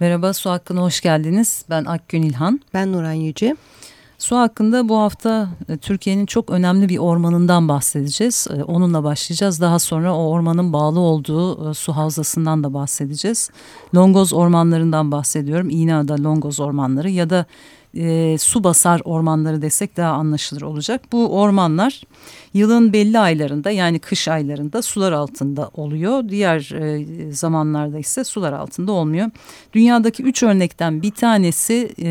Merhaba, Su Hakkı'na hoş geldiniz. Ben Akgün İlhan. Ben Nuran Yüce. Su hakkında bu hafta e, Türkiye'nin çok önemli bir ormanından bahsedeceğiz. E, onunla başlayacağız. Daha sonra o ormanın bağlı olduğu e, su havzasından da bahsedeceğiz. Longoz ormanlarından bahsediyorum. İğneada Longoz ormanları ya da e, su basar ormanları desek daha anlaşılır olacak. Bu ormanlar yılın belli aylarında yani kış aylarında sular altında oluyor. Diğer e, zamanlarda ise sular altında olmuyor. Dünyadaki üç örnekten bir tanesi e,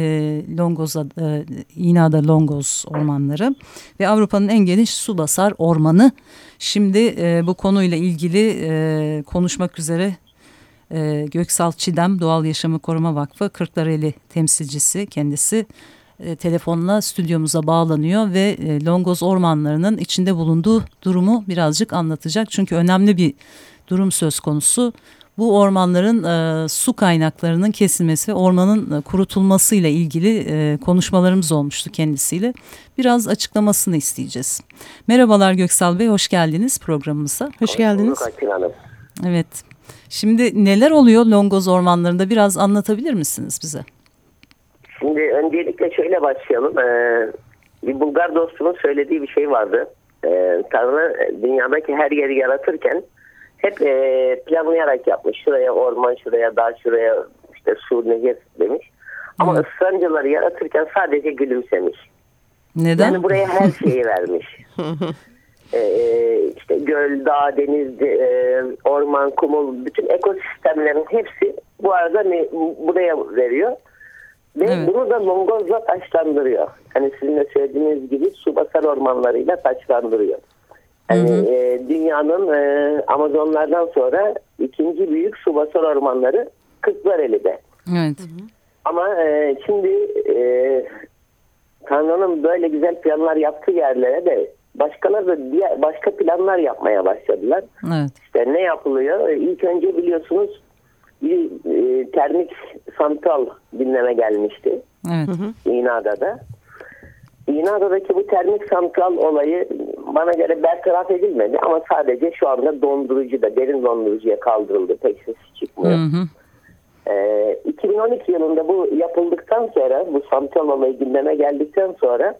Longoza, e, İna'da Longoz ormanları ve Avrupa'nın en geniş su basar ormanı. Şimdi e, bu konuyla ilgili e, konuşmak üzere e, Göksal Çidem Doğal Yaşamı Koruma Vakfı Kırklareli temsilcisi kendisi e, telefonla stüdyomuza bağlanıyor ve e, Longoz ormanlarının içinde bulunduğu durumu birazcık anlatacak. Çünkü önemli bir durum söz konusu. Bu ormanların e, su kaynaklarının kesilmesi ve ormanın e, kurutulması ile ilgili e, konuşmalarımız olmuştu kendisiyle. Biraz açıklamasını isteyeceğiz. Merhabalar Göksal Bey, hoş geldiniz programımıza. Hoş geldiniz. Evet, Şimdi neler oluyor Longoz ormanlarında biraz anlatabilir misiniz bize? Şimdi öncelikle şöyle başlayalım. Ee, bir Bulgar dostumun söylediği bir şey vardı. Ee, Tanrı dünyadaki her yeri yaratırken hep e, planlayarak yapmış. Şuraya orman, şuraya dağ, şuraya işte su, nehir demiş. Ama hmm. ısrancıları yaratırken sadece gülümsemiş. Neden? Yani buraya her şeyi vermiş. e, işte göl, dağ, deniz, e, orman, kumul, bütün ekosistemlerin hepsi bu arada ne, buraya veriyor. Ve evet. bunu da longozla taşlandırıyor. Hani sizin de söylediğiniz gibi su basar ormanlarıyla taşlandırıyor. Yani, hı hı. E, dünyanın e, Amazonlardan sonra ikinci büyük su basar ormanları Kırklareli'de. Evet. Ama e, şimdi e, Tanrı'nın böyle güzel planlar yaptığı yerlere de başkaları da diğer başka planlar yapmaya başladılar. Evet. İşte ne yapılıyor? İlk önce biliyorsunuz bir e, termik santral dinleme gelmişti. Evet. İğneada'da. İğneada'daki bu termik santral olayı bana göre bertaraf edilmedi ama sadece şu anda dondurucu da derin dondurucuya kaldırıldı. Pek ses çıkmıyor. Hı hı. Ee, 2012 yılında bu yapıldıktan sonra bu santral olayı gündeme geldikten sonra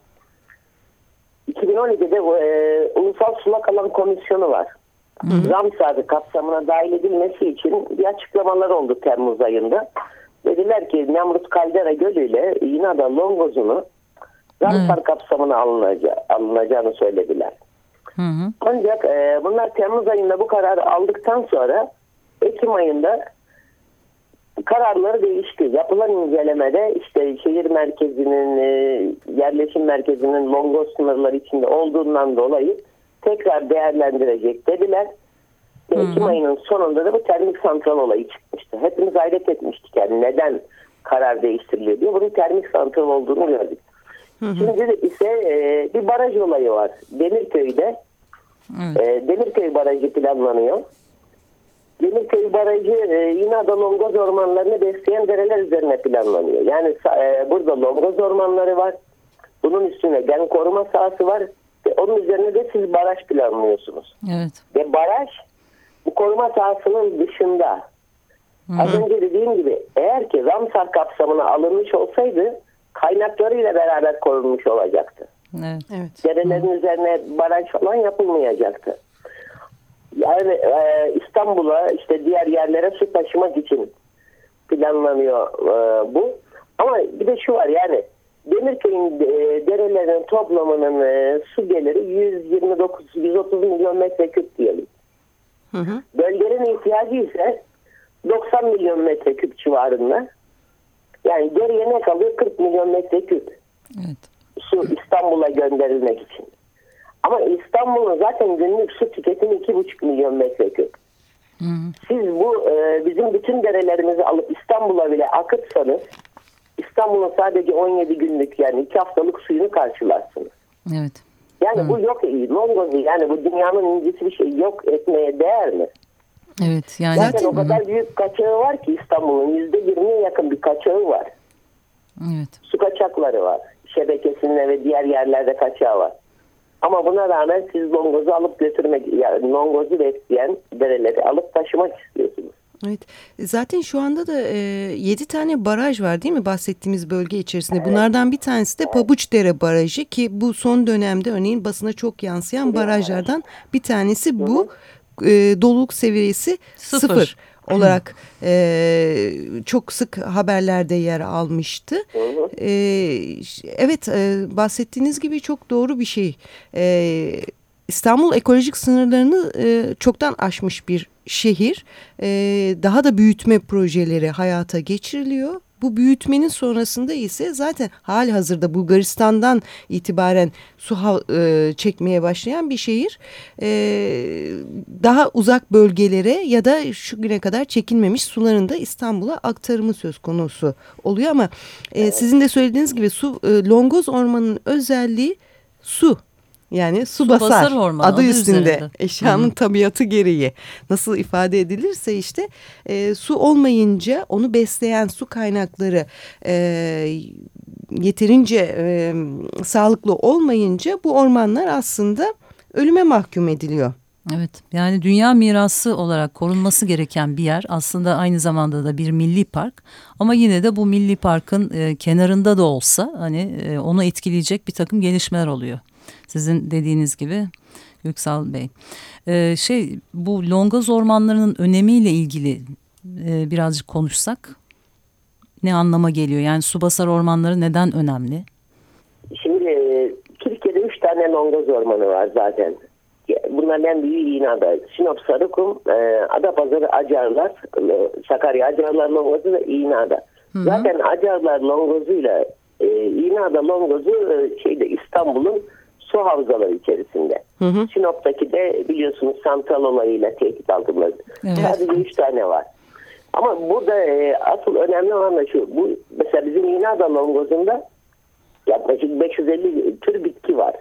2012'de e, Ulusal Sulak Alan Komisyonu var. Hı. Ramsar'ı kapsamına dahil edilmesi için bir açıklamalar oldu Temmuz ayında. Dediler ki Nemrut Kaldera Gölü ile Yinada Longoz'unu Ramsar kapsamına alınacağı, alınacağını söylediler. Hı hı. Ancak e, bunlar Temmuz ayında bu kararı aldıktan sonra Ekim ayında kararları değişti. Yapılan incelemede işte şehir merkezinin, e, yerleşim merkezinin Longos sınırları içinde olduğundan dolayı tekrar değerlendirecek dediler. Hı -hı. Ekim ayının sonunda da bu termik santral olayı çıkmıştı. Hepimiz hayret etmiştik yani neden karar değiştiriliyor diye. Bunun termik santral olduğunu gördük. Hı hı. Şimdi de ise e, bir baraj olayı var. Demirköy'de. Evet. E, Demirköy barajı planlanıyor. Demirköy Barajı e, yine ada Longoz ormanlarını besleyen dereler üzerine planlanıyor. Yani e, burada Longoz ormanları var. Bunun üstüne gen koruma sahası var. Ve onun üzerine de siz baraj planlıyorsunuz. Evet. Ve baraj bu koruma sahasının dışında. Hı-hı. Az önce dediğim gibi eğer ki Ramsar kapsamına alınmış olsaydı kaynaklarıyla beraber korunmuş olacaktı. Evet. evet. Derelerin Hı-hı. üzerine baraj falan yapılmayacaktı. Yani e, İstanbul'a işte diğer yerlere su taşımak için planlanıyor e, bu. Ama bir de şu var yani Demirköy'ün e, derelerinin toplamının e, su geliri 129-130 milyon metreküp diyelim. Hı hı. Bölgenin ihtiyacı ise 90 milyon metreküp civarında. Yani geriye ne kalıyor? 40 milyon metreküp. Evet. Su İstanbul'a gönderilmek için. Ama İstanbul'un zaten günlük su tüketimi 2,5 milyon metreküp. Siz bu e, bizim bütün derelerimizi alıp İstanbul'a bile akıtsanız İstanbul'un sadece 17 günlük yani 2 haftalık suyunu karşılarsınız. Evet. Yani Hı. bu yok Longozu yani bu dünyanın incisi bir şey yok etmeye değer mi? Evet yani. Zaten o kadar büyük kaçağı var ki İstanbul'un %20'ye yakın bir kaçağı var. Evet. Su kaçakları var. Şebekesinde ve diğer yerlerde kaçağı var. Ama buna rağmen siz longozu alıp götürmek, yani longozu besleyen dereleri alıp taşımak istiyorsunuz. Evet zaten şu anda da e, 7 tane baraj var değil mi bahsettiğimiz bölge içerisinde. Bunlardan bir tanesi de Pabuçdere Barajı ki bu son dönemde örneğin basına çok yansıyan barajlardan bir tanesi bu. E, doluluk seviyesi sıfır, sıfır olarak e, çok sık haberlerde yer almıştı. E, evet e, bahsettiğiniz gibi çok doğru bir şey. E, İstanbul ekolojik sınırlarını e, çoktan aşmış bir şehir. E, daha da büyütme projeleri hayata geçiriliyor. Bu büyütmenin sonrasında ise zaten hali hazırda Bulgaristan'dan itibaren su e, çekmeye başlayan bir şehir. E, daha uzak bölgelere ya da şu güne kadar çekilmemiş suların da İstanbul'a aktarımı söz konusu oluyor. Ama e, sizin de söylediğiniz gibi su e, Longoz Ormanı'nın özelliği su. Yani su, su basar, basar orman, adı, adı üstünde üzerinde. eşyanın -hı. tabiatı gereği nasıl ifade edilirse işte e, su olmayınca onu besleyen su kaynakları e, yeterince e, sağlıklı olmayınca bu ormanlar aslında ölüme mahkum ediliyor. Evet yani dünya mirası olarak korunması gereken bir yer aslında aynı zamanda da bir milli park ama yine de bu milli parkın e, kenarında da olsa hani e, onu etkileyecek bir takım gelişmeler oluyor. Sizin dediğiniz gibi Yüksal Bey. Ee, şey bu Longoz ormanlarının önemiyle ilgili e, birazcık konuşsak ne anlama geliyor? Yani subasar ormanları neden önemli? Şimdi e, Türkiye'de üç tane Longoz ormanı var zaten. Bunların en büyüğü İğneada. Sinop Sarıkum, e, Adapazarı Acarlar, e, Sakarya Acarlar Longozu ve İğneada. Zaten Acarlar Longozuyla e, İğneada Longozu e, şeyde İstanbul'un su havzaları içerisinde. Hı hı. Sinop'taki de biliyorsunuz santral olayıyla tehdit altında. Evet. Sadece üç tane var. Ama burada e, asıl önemli olan da şu. Bu, mesela bizim İnada Longoz'unda yaklaşık 550 tür bitki var.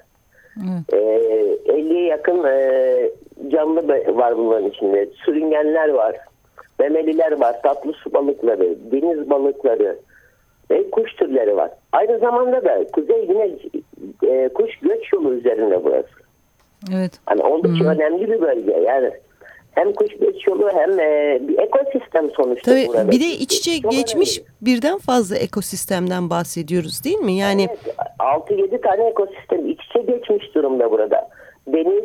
E, 50'ye yakın e, canlı var bunların içinde. Sürüngenler var. Memeliler var. Tatlı su balıkları, deniz balıkları ve kuş türleri var. Aynı zamanda da Kuzey Güney e, kuş göç yolu üzerinde burası. Evet. Hani oldukça -hı. önemli bir bölge. Yani hem kuş göç yolu hem e, bir ekosistem sonuçta Tabii, burada. Bir de iç içe Çok geçmiş önemli. birden fazla ekosistemden bahsediyoruz değil mi? Yani evet, 6-7 tane ekosistem iç içe geçmiş durumda burada. Deniz,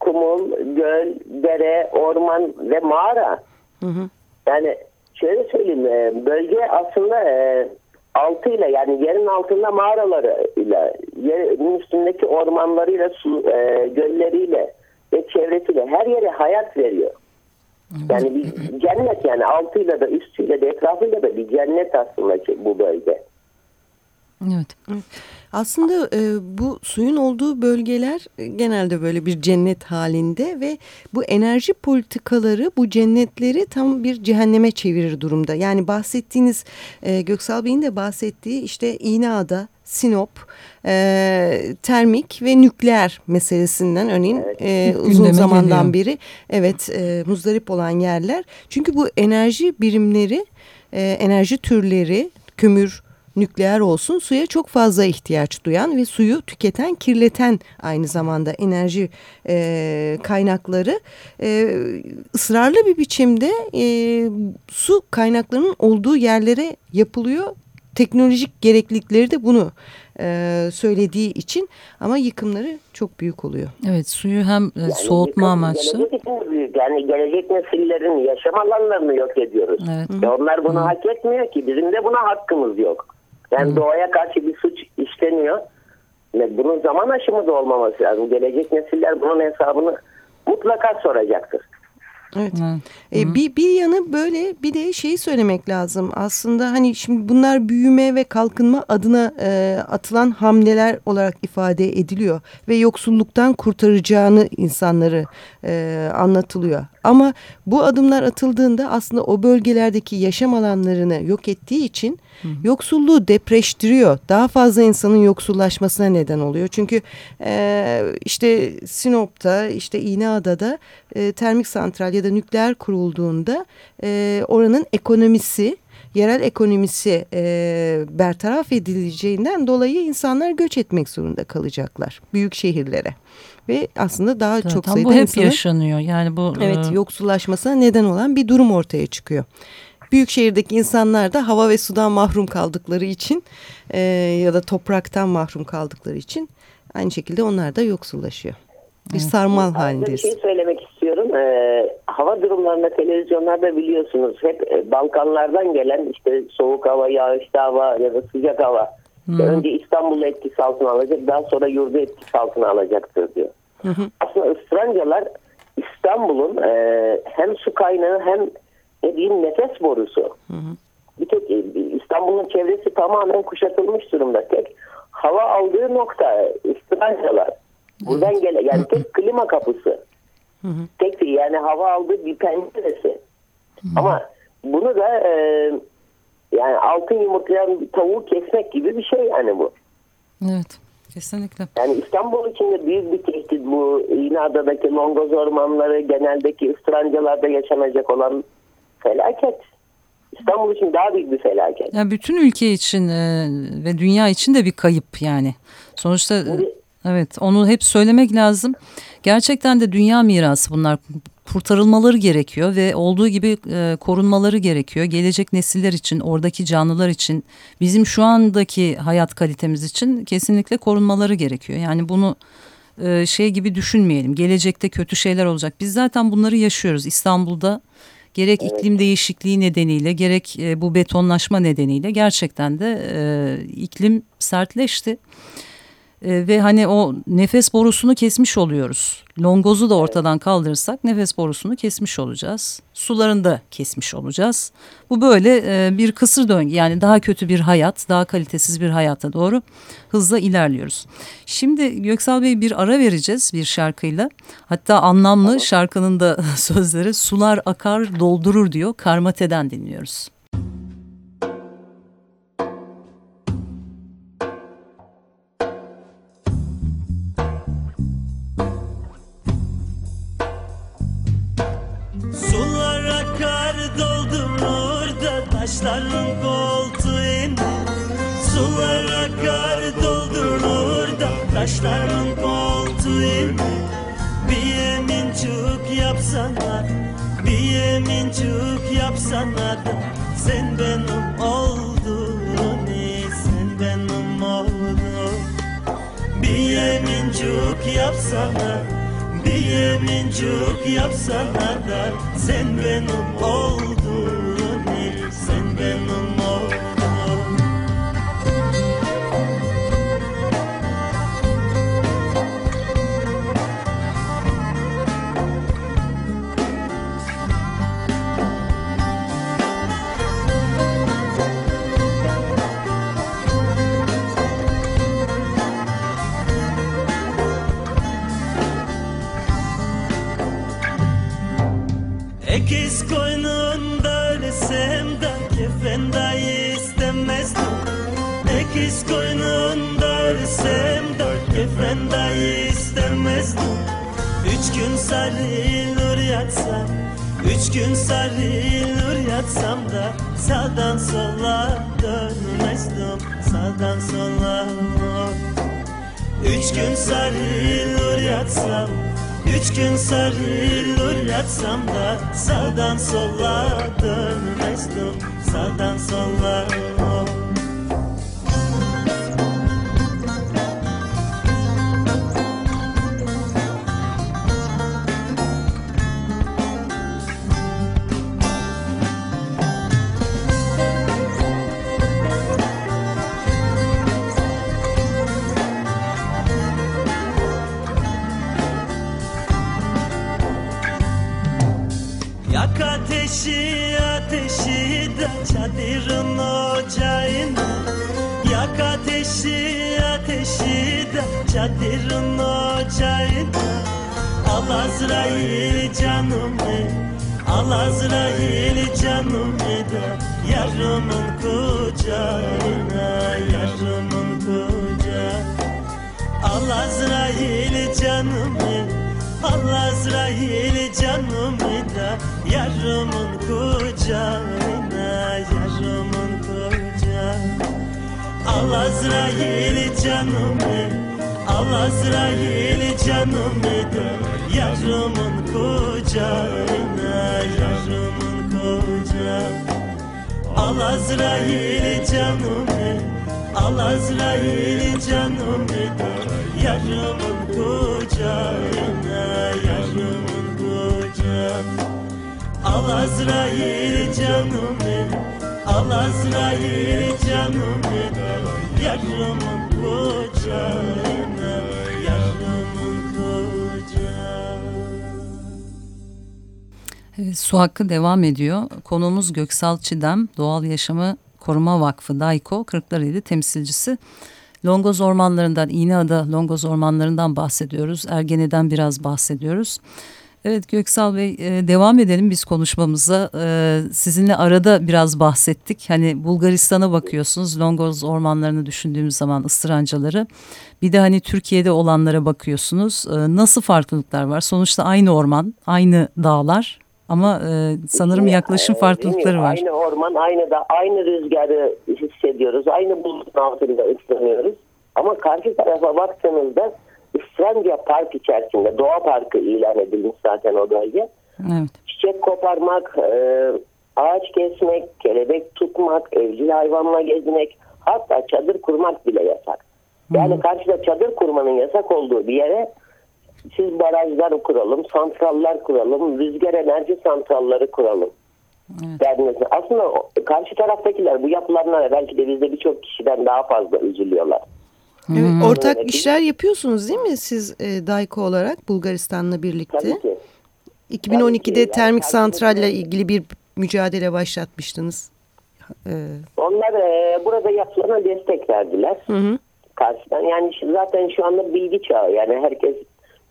kumul, göl, dere, orman ve mağara. Hı hı. Yani şöyle söyleyeyim e, bölge aslında e, altıyla yani yerin altında mağaralarıyla, yerin üstündeki ormanlarıyla, su, e, gölleriyle ve çevresiyle her yere hayat veriyor. Yani bir cennet yani altıyla da üstüyle de etrafıyla da bir cennet aslında bu bölge. Evet. Aslında e, bu suyun olduğu bölgeler e, genelde böyle bir cennet halinde ve bu enerji politikaları bu cennetleri tam bir cehenneme çevirir durumda. Yani bahsettiğiniz e, Göksal Bey'in de bahsettiği işte İğneada, Sinop, e, termik ve nükleer meselesinden örneğin e, uzun zamandan geliyor. beri evet e, muzdarip olan yerler. Çünkü bu enerji birimleri, e, enerji türleri, kömür, nükleer olsun suya çok fazla ihtiyaç duyan ve suyu tüketen, kirleten aynı zamanda enerji e, kaynakları e, ısrarlı bir biçimde e, su kaynaklarının olduğu yerlere yapılıyor. Teknolojik gereklilikleri de bunu e, söylediği için ama yıkımları çok büyük oluyor. Evet suyu hem e, yani soğutma amaçlı. Gelecek, yani gelecek nesillerin yaşam alanlarını yok ediyoruz. Evet. Hı. Onlar bunu Hı. hak etmiyor ki bizim de buna hakkımız yok. Yani hmm. doğaya karşı bir suç işleniyor. Ve bunun zaman aşımı da olmaması lazım. Gelecek nesiller bunun hesabını mutlaka soracaktır. Evet. Ee, bir, bir yanı böyle bir de şeyi söylemek lazım. Aslında hani şimdi bunlar büyüme ve kalkınma adına e, atılan hamleler olarak ifade ediliyor. Ve yoksulluktan kurtaracağını insanları e, anlatılıyor. Ama bu adımlar atıldığında aslında o bölgelerdeki yaşam alanlarını yok ettiği için Hı. Yoksulluğu depreştiriyor. Daha fazla insanın yoksullaşmasına neden oluyor. Çünkü e, işte Sinop'ta işte İğneada'da e, termik santral ya da nükleer kurulduğunda e, oranın ekonomisi yerel ekonomisi e, bertaraf edileceğinden dolayı insanlar göç etmek zorunda kalacaklar büyük şehirlere. ve aslında daha Zaten çok sayıda bu hep insanın yaşanıyor. Yani bu evet e, yoksullaşmasına neden olan bir durum ortaya çıkıyor. Büyük şehirdeki insanlar da hava ve sudan mahrum kaldıkları için e, ya da topraktan mahrum kaldıkları için aynı şekilde onlar da yoksullaşıyor. Bir sarmal Aslında bir halindeyiz. şey söylemek istiyorum. Ee, hava durumlarında televizyonlarda biliyorsunuz hep e, Balkanlardan gelen işte soğuk hava, yağışlı hava ya da sıcak hava. Önce İstanbul'u etkisi altına alacak daha sonra yurdu etkisi altına alacaktır diyor. Aslında ısrancalar İstanbul'un e, hem su kaynağı hem ne diyeyim nefes borusu. Bir tek e, İstanbul'un çevresi tamamen kuşatılmış durumda. Tek hava aldığı nokta ısrancalar. Buradan gele yani tek klima kapısı. Tek yani hava aldığı bir penceresi. Ama bunu da e, yani altın yumurtlayan bir tavuğu kesmek gibi bir şey yani bu. evet kesinlikle. Yani İstanbul için de büyük bir tehdit bu. İğneada'daki Longoz ormanları, geneldeki ıstrancalarda yaşanacak olan felaket. İstanbul için daha büyük bir felaket. Ya bütün ülke için e, ve dünya için de bir kayıp yani. Sonuçta e, Şimdi- evet onu hep söylemek lazım. Gerçekten de dünya mirası bunlar. Kurtarılmaları gerekiyor ve olduğu gibi e, korunmaları gerekiyor. Gelecek nesiller için, oradaki canlılar için, bizim şu andaki hayat kalitemiz için kesinlikle korunmaları gerekiyor. Yani bunu e, şey gibi düşünmeyelim. Gelecekte kötü şeyler olacak. Biz zaten bunları yaşıyoruz İstanbul'da. Gerek iklim değişikliği nedeniyle gerek e, bu betonlaşma nedeniyle gerçekten de e, iklim sertleşti. E, ve hani o nefes borusunu kesmiş oluyoruz. Longozu da ortadan kaldırırsak nefes borusunu kesmiş olacağız. Sularını da kesmiş olacağız. Bu böyle e, bir kısır döngü yani daha kötü bir hayat, daha kalitesiz bir hayata doğru hızla ilerliyoruz. Şimdi Göksal Bey bir ara vereceğiz bir şarkıyla. Hatta anlamlı şarkının da sözleri sular akar doldurur diyor. Karmate'den dinliyoruz. Taşların koltuğunu Sular akar doldurur da taşların koltuğunu Bir yemincik yapsana Bir yemincik yapsana da Sen benim oldun Sen benim oldun bir yemincik yapsana Bir yemincik yapsana da Sen benim oldun Ekiz koynunda ölsem de kefen dahi istemezdim Ekiz koynunda ölsem de kefen dahi istemezdim Üç gün sarılır yatsam Üç gün sarılır yatsam da Sağdan sola dönmezdim Sağdan sola. Üç gün sarılır yatsam Üç gün sarılır yatsam da Sağdan sola dönmezdim Sağdan sola Azrail canımı Al Azrail canımı da Yarımın kucağına Yarımın kucağına. Al Azrail canımı Al Azrail canımı da Yarımın kucağına Yarımın kucağına. Al Azrail canımı Al Azrail canımı da yarımın kucağına Yarımın kucağına Al Azrail canımı Al Azrail canımı yarımın kucağına Yarımın kucağına Al Azrail canımı Al Azrail canımı Yarımın kucağına su hakkı devam ediyor. Konuğumuz Göksal Çidem, Doğal Yaşamı Koruma Vakfı DAIKO Kırklareli temsilcisi. Longoz ormanlarından, İğneada Longoz ormanlarından bahsediyoruz. Ergene'den biraz bahsediyoruz. Evet Göksal Bey e, devam edelim biz konuşmamıza. E, sizinle arada biraz bahsettik. Hani Bulgaristan'a bakıyorsunuz. Longoz ormanlarını düşündüğümüz zaman ıstırancaları. Bir de hani Türkiye'de olanlara bakıyorsunuz. E, nasıl farklılıklar var? Sonuçta aynı orman, aynı dağlar ama e, sanırım yaklaşım farklılıkları var. Aynı orman, aynı da aynı rüzgarı hissediyoruz. Aynı bulutun altında ıslanıyoruz. Ama karşı tarafa baktığınızda İstranca Park içerisinde doğa parkı ilan edilmiş zaten o bölge. Evet. Çiçek koparmak, e, ağaç kesmek, kelebek tutmak, evcil hayvanla gezmek, hatta çadır kurmak bile yasak. Yani karşıda çadır kurmanın yasak olduğu bir yere siz barajlar kuralım, santrallar kuralım, rüzgar enerji santralları kuralım. derdiniz. Aslında karşı taraftakiler bu yapılanlara belki de bizde birçok kişiden daha fazla üzülüyorlar. Evet, ortak Evet. işler yapıyorsunuz değil mi siz e, DAIKO olarak Bulgaristan'la birlikte? Tabii ki. 2012'de Yani termik karşılıklı- santralle ilgili bir mücadele başlatmıştınız. Ee, Onlar e, burada yapılana destek verdiler. hı hı. karşıdan. Yani zaten şu anda bilgi çağı. Yani herkes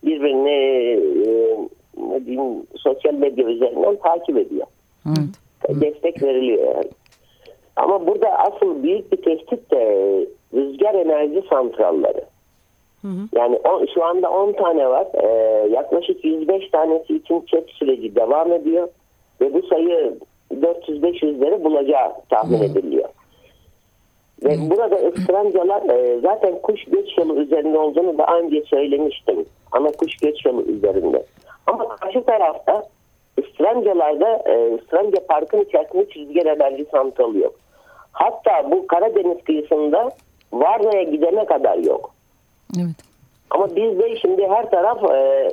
birbirini e, ne diyeyim, sosyal medya üzerinden takip ediyor. Destek veriliyor yani. Ama burada asıl büyük bir tehdit de rüzgar enerji santralları. Yani on- şu anda 10 tane var. Ee, yaklaşık 105 tanesi için çet süreci devam ediyor. Ve bu sayı 400-500'leri bulacağı tahmin ediliyor. Ve burada ısırancalar e, zaten kuş göç yolu üzerinde olduğunu daha önce söylemiştim. Ana kuş göç yolu üzerinde. Ama karşı tarafta ısırancalarda e, ısıranca parkın içerisinde rüzgar enerji santralı yok. Hatta bu Karadeniz kıyısında Varna'ya gidene kadar yok. Evet. Ama bizde şimdi her taraf e,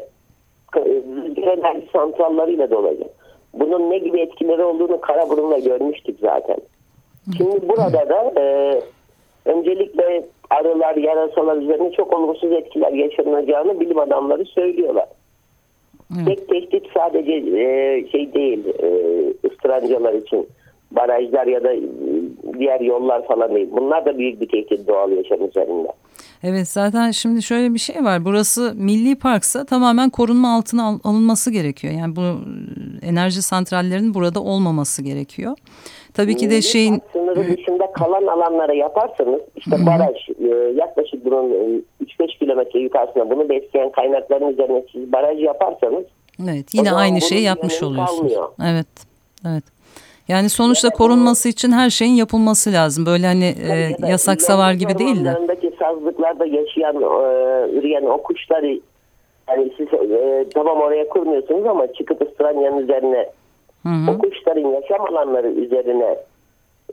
rüzgar enerji santrallarıyla dolacak. Bunun ne gibi etkileri olduğunu Karaburun'la görmüştük zaten. Şimdi burada da e, öncelikle arılar, yarasalar üzerine çok olumsuz etkiler yaşanacağını bilim adamları söylüyorlar. Tek tehdit sadece e, şey değil, e, ıstırancalar için barajlar ya da e, diğer yollar falan değil. Bunlar da büyük bir tehdit doğal yaşam üzerinde. Evet zaten şimdi şöyle bir şey var. Burası milli parksa tamamen korunma altına al- alınması gerekiyor. Yani bu e, enerji santrallerinin burada olmaması gerekiyor. Tabii ki de Milli şeyin park sınırı dışında kalan alanlara yaparsanız işte baraj e, yaklaşık bunun e, 3-5 kilometre yukarısında bunu besleyen kaynakların üzerine siz baraj yaparsanız evet yine aynı şeyi yapmış oluyorsunuz. kalmıyor. Evet. Evet. Yani sonuçta korunması için her şeyin yapılması lazım. Böyle hani e, yasak savar gibi değil de. sazlıklarda yaşayan, e, üreyen o kuşları yani siz e, tamam oraya kurmuyorsunuz ama çıkıp ıstıranyanın üzerine Hı hı. o kuşların yaşam alanları üzerine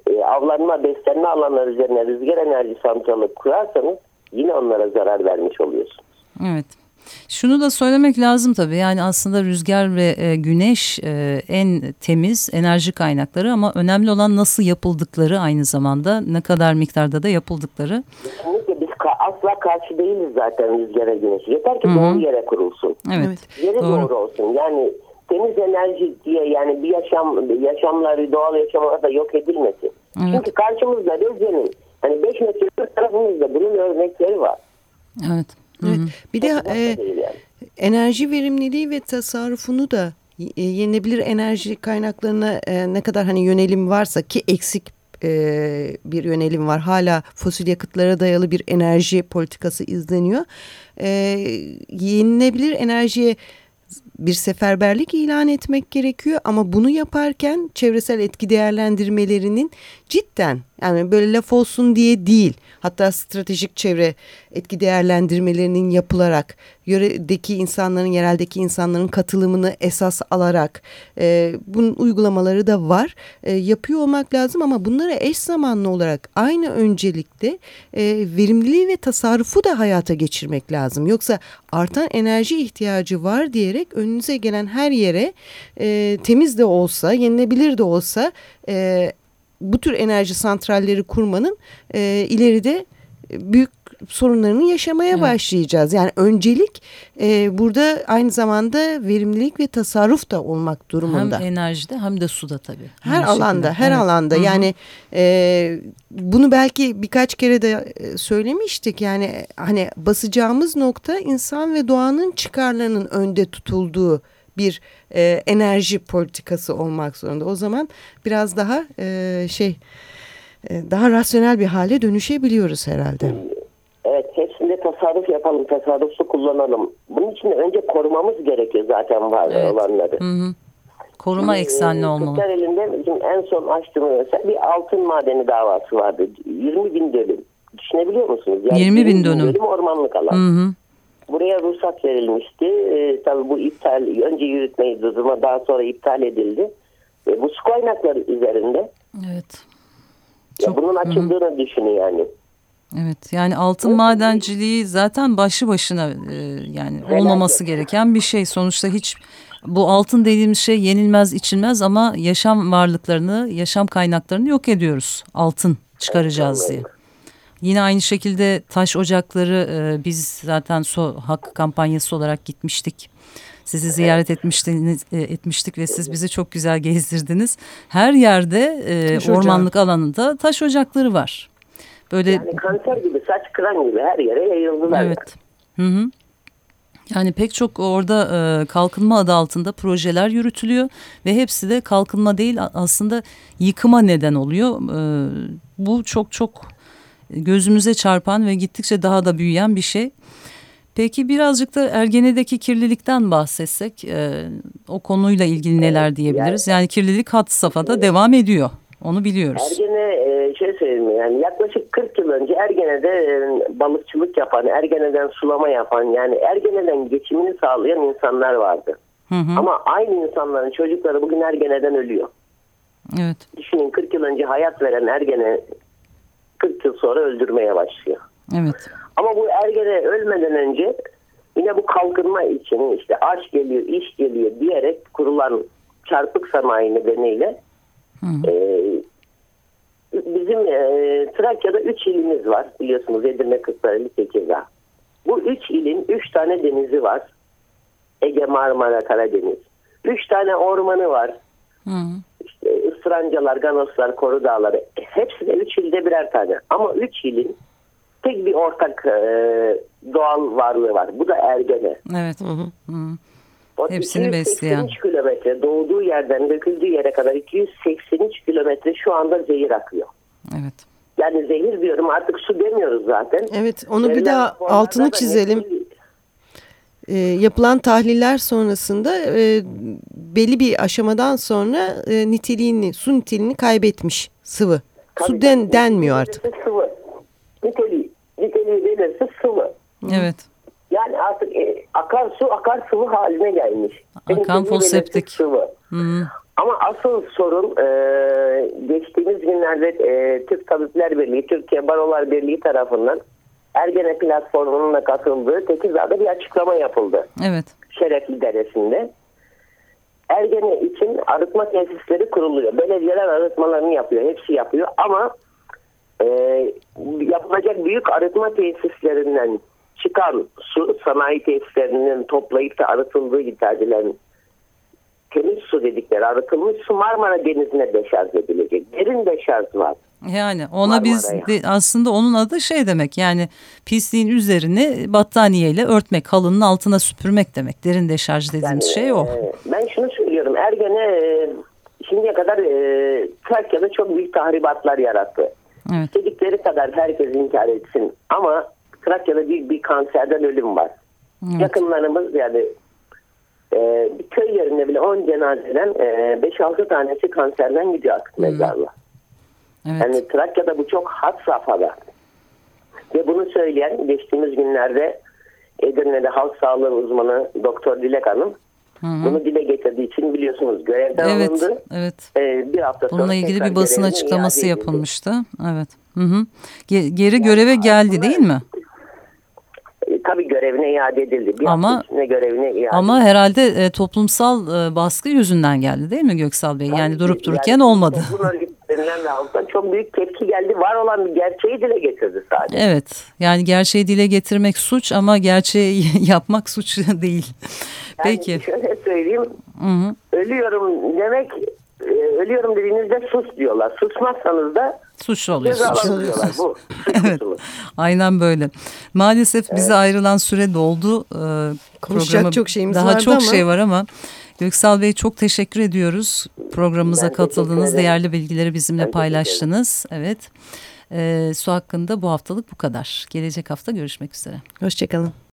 e, avlanma, beslenme alanları üzerine rüzgar enerji santralı kurarsanız yine onlara zarar vermiş oluyorsunuz. Evet. Şunu da söylemek lazım tabii yani aslında rüzgar ve e, güneş e, en temiz enerji kaynakları ama önemli olan nasıl yapıldıkları aynı zamanda ne kadar miktarda da yapıldıkları. Kesinlikle biz ka- asla karşı değiliz zaten rüzgara güneşe. Yeter ki doğru yere kurulsun. Evet. Yeri doğru. doğru olsun. Yani temiz enerji diye yani bir yaşam yaşamları doğal yaşamlar da yok edilmesin. Evet. Çünkü karşımızda Rize'nin hani 5 metre öbür tarafımızda bunun örnekleri var. Evet. Evet. Bir de e, enerji verimliliği ve tasarrufunu da e, yenilebilir enerji kaynaklarına e, ne kadar hani yönelim varsa ki eksik e, bir yönelim var. Hala fosil yakıtlara dayalı bir enerji politikası izleniyor. E, yenilebilir enerjiye bir seferberlik ilan etmek gerekiyor ama bunu yaparken çevresel etki değerlendirmelerinin cidden yani böyle laf olsun diye değil hatta stratejik çevre etki değerlendirmelerinin yapılarak yöredeki insanların yereldeki insanların katılımını esas alarak e, bunun uygulamaları da var. E, yapıyor olmak lazım ama bunları eş zamanlı olarak aynı öncelikle e, verimliliği ve tasarrufu da hayata geçirmek lazım. Yoksa artan enerji ihtiyacı var diyerek önünüze gelen her yere e, temiz de olsa yenilebilir de olsa e, bu tür enerji santralleri kurmanın e, ileride büyük sorunlarını yaşamaya evet. başlayacağız. Yani öncelik e, burada aynı zamanda verimlilik ve tasarruf da olmak durumunda. Hem enerjide hem de suda tabii. Her alanda, şekilde. her evet. alanda. Hı -hı. Yani e, bunu belki birkaç kere de e, söylemiştik. Yani hani basacağımız nokta insan ve doğanın çıkarlarının önde tutulduğu bir e, enerji politikası olmak zorunda. O zaman biraz daha e, şey e, daha rasyonel bir hale dönüşebiliyoruz herhalde. Tasarruf yapalım, tasarruflu kullanalım. Bunun için önce korumamız gerekiyor zaten var evet. olanları. Hı hı. Koruma Şimdi, eksenli olmalı. Kırklar elinde bizim en son açtığımız mesela bir altın madeni davası vardı. 20 bin dönüm. Düşünebiliyor musunuz? Yani 20 bin dönüm. dönüm ormanlık alan. Hı hı. Buraya ruhsat verilmişti. Ee, tabii bu iptal, önce yürütmeyi durdurma daha sonra iptal edildi. Ee, bu su kaynakları üzerinde. Evet. Çok, ya bunun açıldığını hı. düşünün yani. Evet yani altın madenciliği zaten başlı başına e, yani olmaması gereken bir şey. Sonuçta hiç bu altın dediğimiz şey yenilmez içilmez ama yaşam varlıklarını yaşam kaynaklarını yok ediyoruz altın çıkaracağız diye. Yine aynı şekilde taş ocakları e, biz zaten so hak kampanyası olarak gitmiştik. Sizi ziyaret etmiştiniz, e, etmiştik ve siz bizi çok güzel gezdirdiniz. Her yerde e, ormanlık alanında taş ocakları var. Böyle yani kanser gibi saç kıran gibi her yere yayıldılar. Evet. Hı hı. Yani pek çok orada e, kalkınma adı altında projeler yürütülüyor ve hepsi de kalkınma değil aslında yıkıma neden oluyor. E, bu çok çok gözümüze çarpan ve gittikçe daha da büyüyen bir şey. Peki birazcık da Ergene'deki kirlilikten bahsetsek e, o konuyla ilgili neler diyebiliriz? Yani, kirlilik hat safhada devam ediyor. Onu biliyoruz. Ergene e, şey söyleyeyim yani yaklaşık 40 yıl önce Ergene'de e, balıkçılık yapan, Ergene'den sulama yapan yani Ergene'den geçimini sağlayan insanlar vardı. Hı hı. Ama aynı insanların çocukları bugün Ergene'den ölüyor. Evet. Düşünün 40 yıl önce hayat veren Ergene 40 yıl sonra öldürmeye başlıyor. Evet. Ama bu Ergene ölmeden önce yine bu kalkınma için işte aş geliyor, iş geliyor diyerek kurulan çarpık sanayi nedeniyle Hı. E, bizim e, Trakya'da üç ilimiz var biliyorsunuz Edirne, Kırklareli, Tekirdağ. Bu üç ilin üç tane denizi var. Ege, Marmara, Karadeniz. Üç tane ormanı var. Hı. İşte ısrancalar, ganoslar, koru dağları. Hepsi de üç ilde birer tane. Ama üç ilin tek bir ortak e, doğal varlığı var. Bu da Ergene. Evet. Hı hı. O Hepsini besleyen. kilometre doğduğu yerden döküldüğü yere kadar 283 kilometre şu anda zehir akıyor. Evet. Yani zehir diyorum artık su demiyoruz zaten. Evet onu bir daha altını çizelim. E, yapılan tahliller sonrasında e, belli bir aşamadan sonra e, niteliğini, su niteliğini kaybetmiş sıvı. Tabii, su den, denmiyor artık. Sıvı. Niteliği, niteliği denirse sıvı. Evet. Yani artık e, akarsu akarsıvı haline gelmiş. Akan foseptik. Sıvı. Hmm. Ama asıl sorun e, geçtiğimiz günlerde e, Türk Tabipler Birliği, Türkiye Barolar Birliği tarafından Ergene platformunun da katıldığı Tekirdağ'da bir açıklama yapıldı. Evet. Şerefli Deresi'nde. Ergene için arıtma tesisleri kuruluyor. Belediyeler arıtmalarını yapıyor. Hepsi yapıyor ama e, yapılacak büyük arıtma tesislerinden çıkan su sanayi tesislerinin toplayıp da arıtıldığı iddia edilen temiz su dedikleri arıtılmış su Marmara Denizi'ne deşarj edilecek. Derin deşarj var. Yani ona biz de, aslında onun adı şey demek yani pisliğin üzerini battaniyeyle örtmek, halının altına süpürmek demek. Derin deşarj dediğimiz yani, şey o. E, ben şunu söylüyorum Ergene e, şimdiye kadar e, Trakya'da çok büyük tahribatlar yarattı. Evet. İstedikleri kadar herkes inkar etsin ama Trakya'da büyük bir kanserden ölüm var. Evet. Yakınlarımız yani e, bir köy yerinde bile 10 cenazeden e, 5-6 tanesi kanserden gidiyor artık mezarlığa. Evet. Yani Trakya'da bu çok had safhada. Ve bunu söyleyen geçtiğimiz günlerde Edirne'de halk sağlığı uzmanı Doktor Dilek Hanım bunu dile getirdiği için biliyorsunuz görevden Evet, alındı. evet. Ee, bir hafta sonra Bununla ilgili bir basın açıklaması yapılmıştı. Evet. Hı hı. Ge- geri göreve geldi değil mi? Görevine iade edildi. Bir Ama- içinde görevine iade Ama herhalde e, toplumsal e, baskı yüzünden geldi değil mi Göksal Bey? Yani Tabii durup dururken yani olmadı. Toplum örgütlerinden ve halktan çok büyük tepki geldi. Var olan bir gerçeği dile getirdi sadece. Evet. Yani gerçeği dile getirmek suç ama gerçeği yapmak suç değil. Yani Peki. şöyle söyleyeyim. Hı hı. Ölüyorum demek e, ölüyorum dediğinizde sus diyorlar. Susmazsanız da Suç oluyorsun. cezalandırıyorlar. Bu Evet. Aynen böyle. Maalesef bize ayrılan süre doldu. Ee, Konuşacak programı- çok şeyimiz Daha vardı çok ama- şey var ama Göksal Bey çok teşekkür ediyoruz. Programımıza Ben katıldınız. Değerli bilgileri bizimle Ben paylaştınız. Evet. Ee, su hakkında bu haftalık bu kadar. Gelecek hafta görüşmek üzere. Hoşçakalın.